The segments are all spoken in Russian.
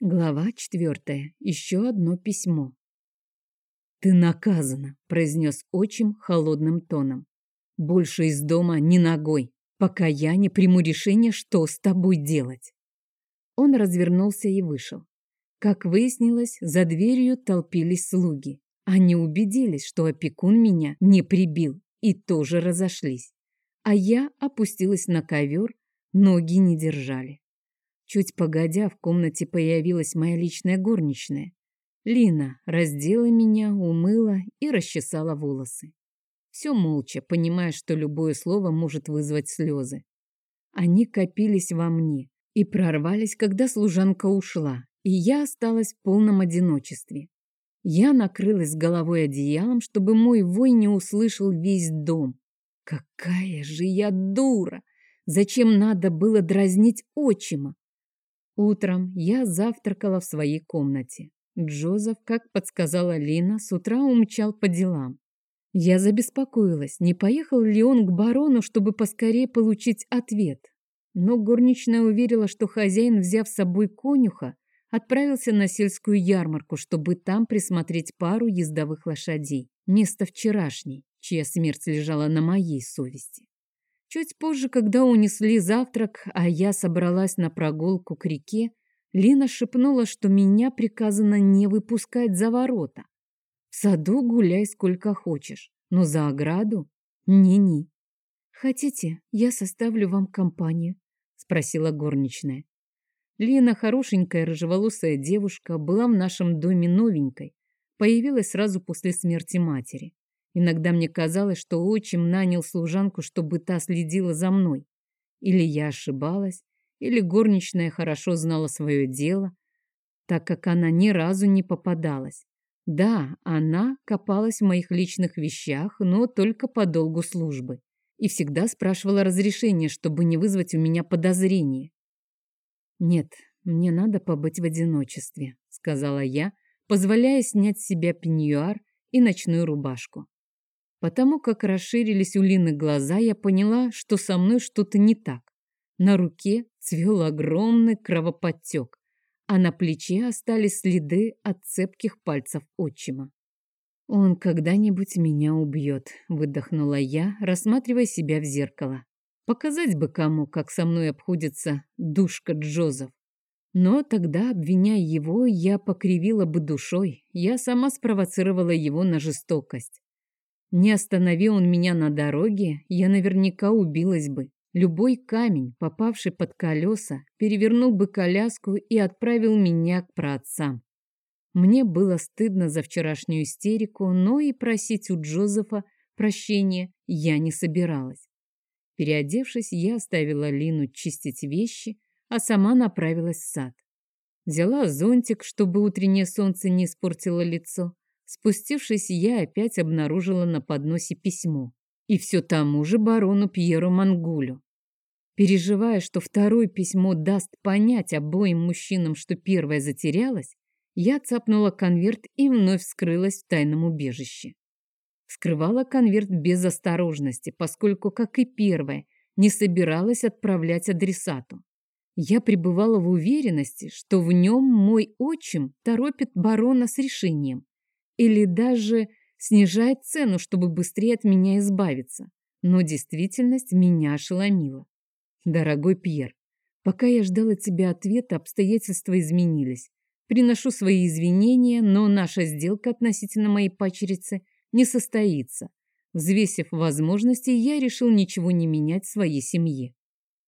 Глава четвертая. Еще одно письмо. «Ты наказана», — произнес отчим холодным тоном. «Больше из дома ни ногой, пока я не приму решение, что с тобой делать». Он развернулся и вышел. Как выяснилось, за дверью толпились слуги. Они убедились, что опекун меня не прибил, и тоже разошлись. А я опустилась на ковер, ноги не держали. Чуть погодя, в комнате появилась моя личная горничная. Лина раздела меня, умыла и расчесала волосы. Все молча, понимая, что любое слово может вызвать слезы. Они копились во мне и прорвались, когда служанка ушла, и я осталась в полном одиночестве. Я накрылась головой одеялом, чтобы мой вой не услышал весь дом. Какая же я дура! Зачем надо было дразнить отчима? Утром я завтракала в своей комнате. Джозеф, как подсказала Лина, с утра умчал по делам. Я забеспокоилась, не поехал ли он к барону, чтобы поскорее получить ответ. Но горничная уверила, что хозяин, взяв с собой конюха, отправился на сельскую ярмарку, чтобы там присмотреть пару ездовых лошадей. Место вчерашней, чья смерть лежала на моей совести. Чуть позже, когда унесли завтрак, а я собралась на прогулку к реке, Лина шепнула, что меня приказано не выпускать за ворота. В саду гуляй сколько хочешь, но за ограду ни-ни. «Хотите, я составлю вам компанию?» — спросила горничная. Лина, хорошенькая рыжеволосая девушка, была в нашем доме новенькой, появилась сразу после смерти матери. Иногда мне казалось, что отчим нанял служанку, чтобы та следила за мной. Или я ошибалась, или горничная хорошо знала свое дело, так как она ни разу не попадалась. Да, она копалась в моих личных вещах, но только по долгу службы. И всегда спрашивала разрешения, чтобы не вызвать у меня подозрения. «Нет, мне надо побыть в одиночестве», — сказала я, позволяя снять с себя пеньюар и ночную рубашку. Потому как расширились у Лины глаза, я поняла, что со мной что-то не так. На руке цвел огромный кровоподтек, а на плече остались следы от цепких пальцев отчима. «Он когда-нибудь меня убьет», — выдохнула я, рассматривая себя в зеркало. Показать бы кому, как со мной обходится душка Джозеф. Но тогда, обвиняя его, я покривила бы душой. Я сама спровоцировала его на жестокость. Не остановил он меня на дороге, я наверняка убилась бы. Любой камень, попавший под колеса, перевернул бы коляску и отправил меня к праотцам. Мне было стыдно за вчерашнюю истерику, но и просить у Джозефа прощения я не собиралась. Переодевшись, я оставила Лину чистить вещи, а сама направилась в сад. Взяла зонтик, чтобы утреннее солнце не испортило лицо, Спустившись, я опять обнаружила на подносе письмо. И все тому же барону Пьеру Мангулю. Переживая, что второе письмо даст понять обоим мужчинам, что первое затерялось, я цапнула конверт и вновь вскрылась в тайном убежище. Вскрывала конверт без осторожности, поскольку, как и первое, не собиралась отправлять адресату. Я пребывала в уверенности, что в нем мой отчим торопит барона с решением или даже снижает цену, чтобы быстрее от меня избавиться. Но действительность меня ошеломила. Дорогой Пьер, пока я ждала тебя ответа, обстоятельства изменились. Приношу свои извинения, но наша сделка относительно моей пачерицы не состоится. Взвесив возможности, я решил ничего не менять своей семье.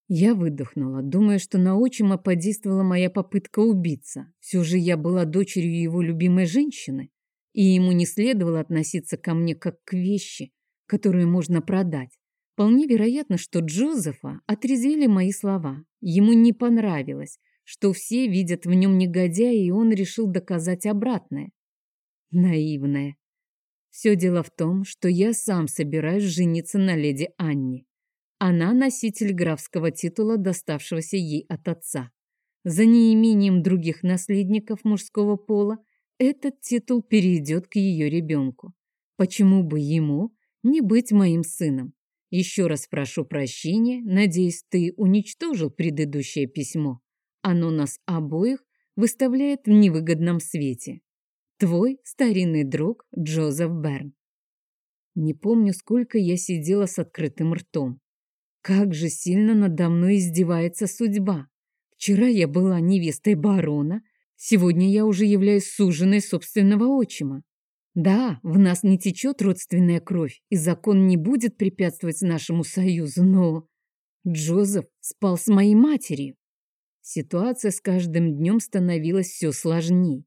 Я выдохнула, думая, что на отчима подействовала моя попытка убиться. Все же я была дочерью его любимой женщины и ему не следовало относиться ко мне как к вещи, которую можно продать. Вполне вероятно, что Джозефа отрезвили мои слова. Ему не понравилось, что все видят в нем негодяя, и он решил доказать обратное. Наивная. Все дело в том, что я сам собираюсь жениться на леди Анне. Она носитель графского титула, доставшегося ей от отца. За неимением других наследников мужского пола этот титул перейдет к ее ребенку. Почему бы ему не быть моим сыном? Еще раз прошу прощения, надеюсь, ты уничтожил предыдущее письмо. Оно нас обоих выставляет в невыгодном свете. Твой старинный друг Джозеф Берн. Не помню, сколько я сидела с открытым ртом. Как же сильно надо мной издевается судьба. Вчера я была невестой барона, сегодня я уже являюсь суженой собственного отчима. Да, в нас не течет родственная кровь, и закон не будет препятствовать нашему союзу, но... Джозеф спал с моей матерью. Ситуация с каждым днем становилась все сложнее.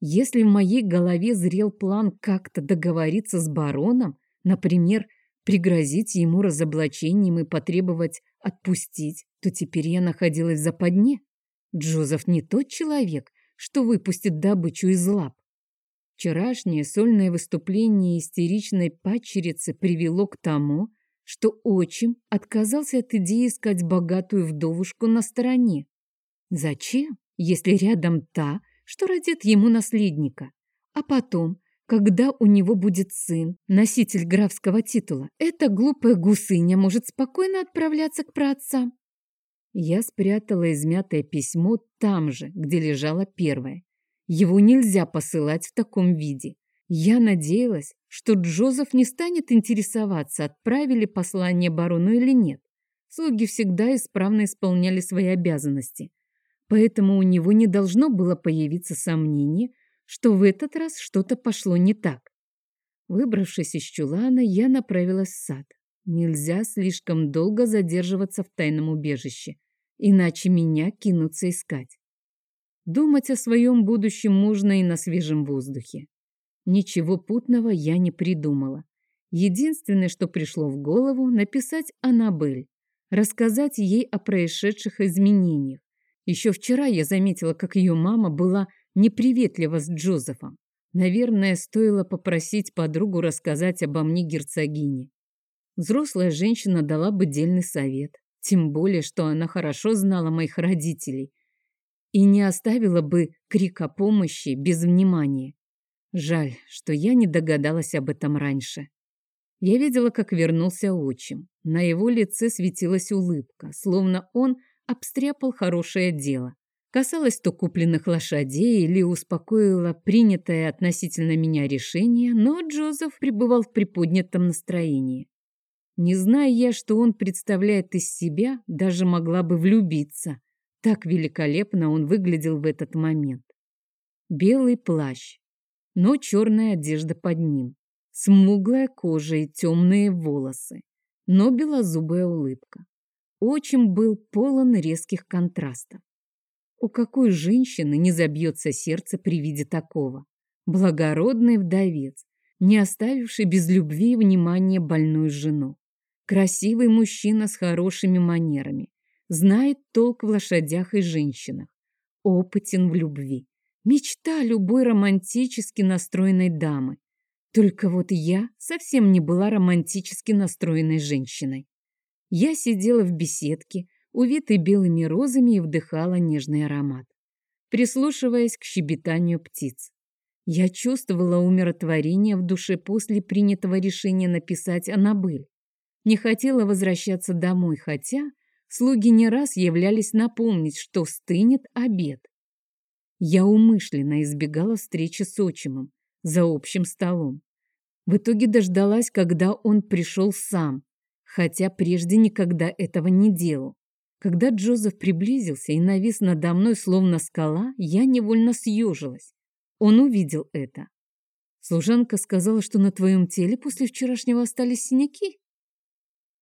Если в моей голове зрел план как-то договориться с бароном, например, пригрозить ему разоблачением и потребовать отпустить, то теперь я находилась в западне. Джозеф не тот человек, что выпустит добычу из лап. Вчерашнее сольное выступление истеричной падчерицы привело к тому, что отчим отказался от идеи искать богатую вдовушку на стороне. Зачем, если рядом та, что родит ему наследника? А потом, когда у него будет сын, носитель графского титула, эта глупая гусыня может спокойно отправляться к праотцам. Я спрятала измятое письмо там же, где лежало первое. Его нельзя посылать в таком виде. Я надеялась, что Джозеф не станет интересоваться, отправили послание барону или нет. Слуги всегда исправно исполняли свои обязанности. Поэтому у него не должно было появиться сомнение, что в этот раз что-то пошло не так. Выбравшись из чулана, я направилась в сад. Нельзя слишком долго задерживаться в тайном убежище, иначе меня кинутся искать. Думать о своем будущем можно и на свежем воздухе. Ничего путного я не придумала. Единственное, что пришло в голову, написать Аннабель, рассказать ей о происшедших изменениях. Еще вчера я заметила, как ее мама была неприветлива с Джозефом. Наверное, стоило попросить подругу рассказать обо мне герцогине. Взрослая женщина дала бы дельный совет, тем более, что она хорошо знала моих родителей и не оставила бы крик о помощи без внимания. Жаль, что я не догадалась об этом раньше. Я видела, как вернулся отчим. На его лице светилась улыбка, словно он обстряпал хорошее дело. Касалось то купленных лошадей или успокоило принятое относительно меня решение, но Джозеф пребывал в приподнятом настроении. Не зная я, что он представляет из себя, даже могла бы влюбиться. Так великолепно он выглядел в этот момент. Белый плащ, но черная одежда под ним, смуглая кожа и темные волосы, но белозубая улыбка. Очень был полон резких контрастов. У какой женщины не забьется сердце при виде такого? Благородный вдовец, не оставивший без любви и внимания больную жену. Красивый мужчина с хорошими манерами, знает толк в лошадях и женщинах, опытен в любви. Мечта любой романтически настроенной дамы. Только вот я совсем не была романтически настроенной женщиной. Я сидела в беседке, увитой белыми розами и вдыхала нежный аромат, прислушиваясь к щебетанию птиц. Я чувствовала умиротворение в душе после принятого решения написать Аннабель. Не хотела возвращаться домой, хотя слуги не раз являлись напомнить, что стынет обед. Я умышленно избегала встречи с отчимом за общим столом. В итоге дождалась, когда он пришел сам, хотя прежде никогда этого не делал. Когда Джозеф приблизился и навис надо мной, словно скала, я невольно съежилась. Он увидел это. Служанка сказала, что на твоем теле после вчерашнего остались синяки?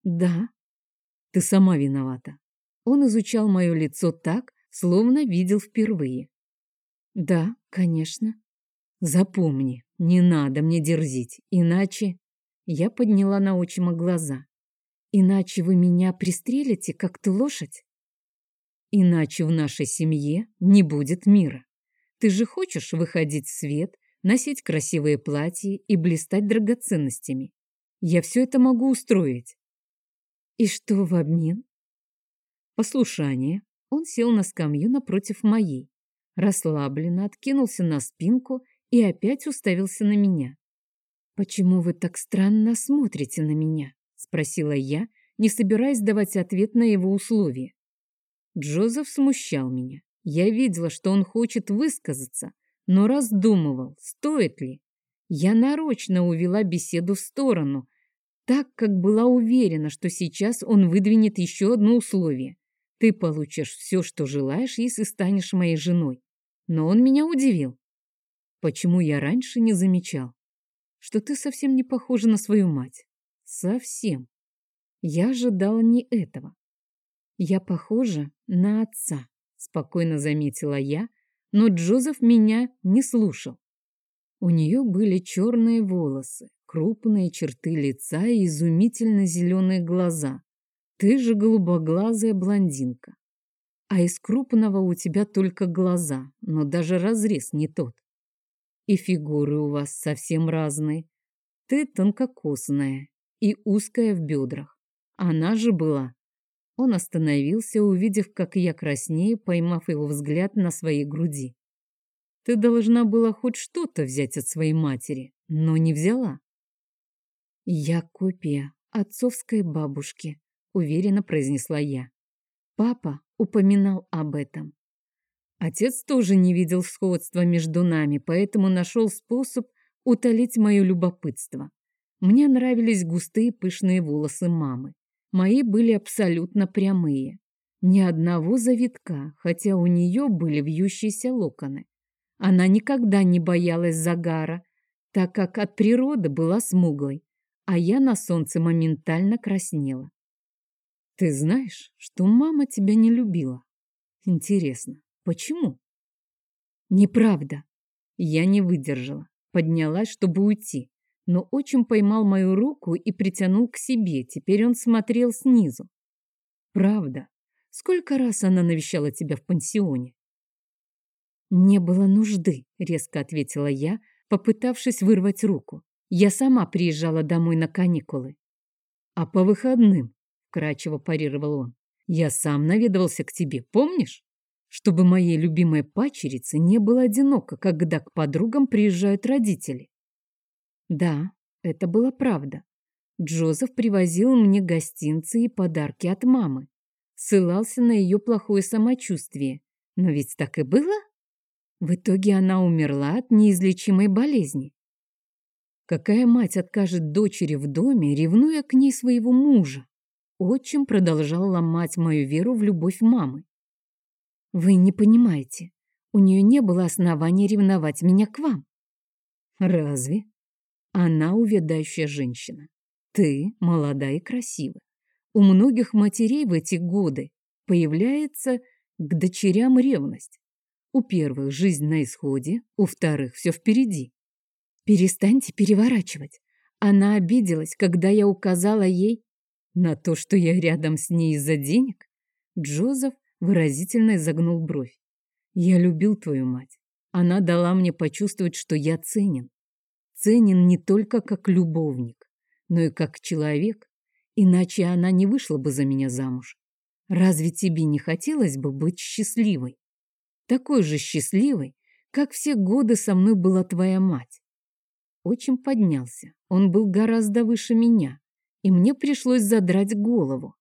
Да. Ты сама виновата. Он изучал мое лицо так, словно видел впервые. Да, конечно. Запомни, не надо мне дерзить, иначе... Я подняла на отчима глаза. Иначе вы меня пристрелите, как ты лошадь? Иначе в нашей семье не будет мира. Ты же хочешь выходить в свет, носить красивые платья и блистать драгоценностями. Я все это могу устроить. И что в обмен? Послушание. Он сел на скамью напротив моей, расслабленно откинулся на спинку и опять уставился на меня. «Почему вы так странно смотрите на меня?» спросила я, не собираясь давать ответ на его условия. Джозеф смущал меня. Я видела, что он хочет высказаться, но раздумывал, стоит ли. Я нарочно увела беседу в сторону, так как была уверена, что сейчас он выдвинет еще одно условие. Ты получишь все, что желаешь, если станешь моей женой. Но он меня удивил. Почему я раньше не замечал? Что ты совсем не похожа на свою мать. Совсем. Я ожидала не этого. Я похожа на отца, спокойно заметила я, но Джозеф меня не слушал. У нее были черные волосы, крупные черты лица и изумительно зеленые глаза. Ты же голубоглазая блондинка. А из крупного у тебя только глаза, но даже разрез не тот. И фигуры у вас совсем разные. Ты тонкокосная и узкая в бедрах. Она же была. Он остановился, увидев, как я краснею, поймав его взгляд на своей груди. Ты должна была хоть что-то взять от своей матери, но не взяла. Я копия отцовской бабушки, уверенно произнесла я. Папа упоминал об этом. Отец тоже не видел сходства между нами, поэтому нашел способ утолить мое любопытство. Мне нравились густые пышные волосы мамы. Мои были абсолютно прямые. Ни одного завитка, хотя у нее были вьющиеся локоны. Она никогда не боялась загара, так как от природы была смуглой, а я на солнце моментально краснела. Ты знаешь, что мама тебя не любила? Интересно, почему? Неправда. Я не выдержала, поднялась, чтобы уйти, но отчим поймал мою руку и притянул к себе. Теперь он смотрел снизу. Правда. Сколько раз она навещала тебя в пансионе? Не было нужды, резко ответила я, попытавшись вырвать руку. Я сама приезжала домой на каникулы. А по выходным вкрадчиво парировал он. Я сам наведывался к тебе, помнишь? Чтобы моей любимой пачерице не было одиноко, когда к подругам приезжают родители. Да, это была правда. Джозеф привозил мне гостинцы и подарки от мамы. Ссылался на ее плохое самочувствие. Но ведь так и было? В итоге она умерла от неизлечимой болезни. Какая мать откажет дочери в доме, ревнуя к ней своего мужа? Отчим продолжал ломать мою веру в любовь мамы. Вы не понимаете, у нее не было оснований ревновать меня к вам. Разве? Она увядающая женщина. Ты молода и красива. У многих матерей в эти годы появляется к дочерям ревность. У первых жизнь на исходе, у вторых все впереди. Перестаньте переворачивать. Она обиделась, когда я указала ей на то, что я рядом с ней из-за денег? Джозеф выразительно изогнул бровь. Я любил твою мать. Она дала мне почувствовать, что я ценен. Ценен не только как любовник, но и как человек, иначе она не вышла бы за меня замуж. Разве тебе не хотелось бы быть счастливой? Такой же счастливой, как все годы со мной была твоя мать. Очень поднялся. Он был гораздо выше меня и мне пришлось задрать голову.